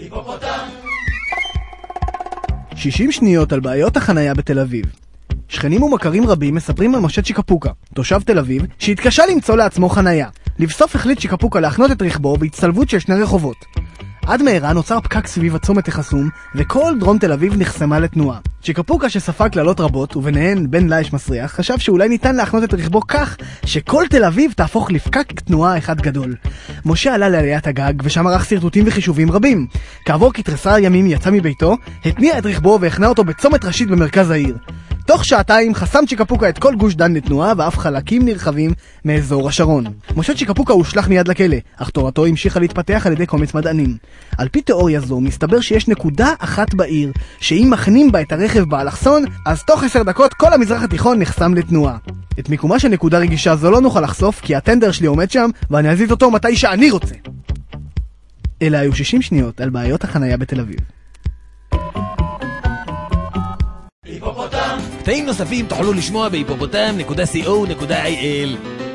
היפופוטם! 60 שניות על בעיות החנייה בתל אביב. שכנים ומכרים רבים מספרים על משה צ'יקפוקה, תושב תל אביב, שהתקשה למצוא לעצמו חנייה. לבסוף החליט צ'יקפוקה להחנות את רכבו בהצטלבות של שני רחובות. עד מהרה נוצר פקק סביב הצומת החסום, וכל דרום תל אביב נחסמה לתנועה. צ'יקפוקה שספג קללות רבות, וביניהן בן לייש מסריח, חשב שאולי ניתן להחנות את רכבו כך, שכל תל אביב תהפוך לפקק תנועה אחד גדול. משה עלה לעליית הגג, ושם ערך שרטוטים וחישובים רבים. כעבור כתריסר ימים יצא מביתו, התניע את רכבו והכנה אותו בצומת ראשית במרכז העיר. תוך שעתיים חסם צ'יקפוקה את כל גוש דן לתנועה ואף חלקים נרחבים מאזור השרון. משה צ'יקפוקה הושלך מיד לכלא, אך תורתו המשיכה להתפתח על ידי קומץ מדענים. על פי תיאוריה זו, מסתבר שיש נקודה אחת בעיר, שאם מכנים בה את הרכב באלכסון, אז תוך עשר דקות כל המזרח התיכון נחסם לתנועה. את מיקומה של נקודה רגישה זו לא נוכל לחשוף, כי הטנדר שלי עומד שם, ואני אזיז אותו מתי שאני רוצה. אלה היו 60 שניות על בעיות החנייה בתל אביב. היפופוטם! קטעים נוספים תוכלו לשמוע בהיפופוטם.co.il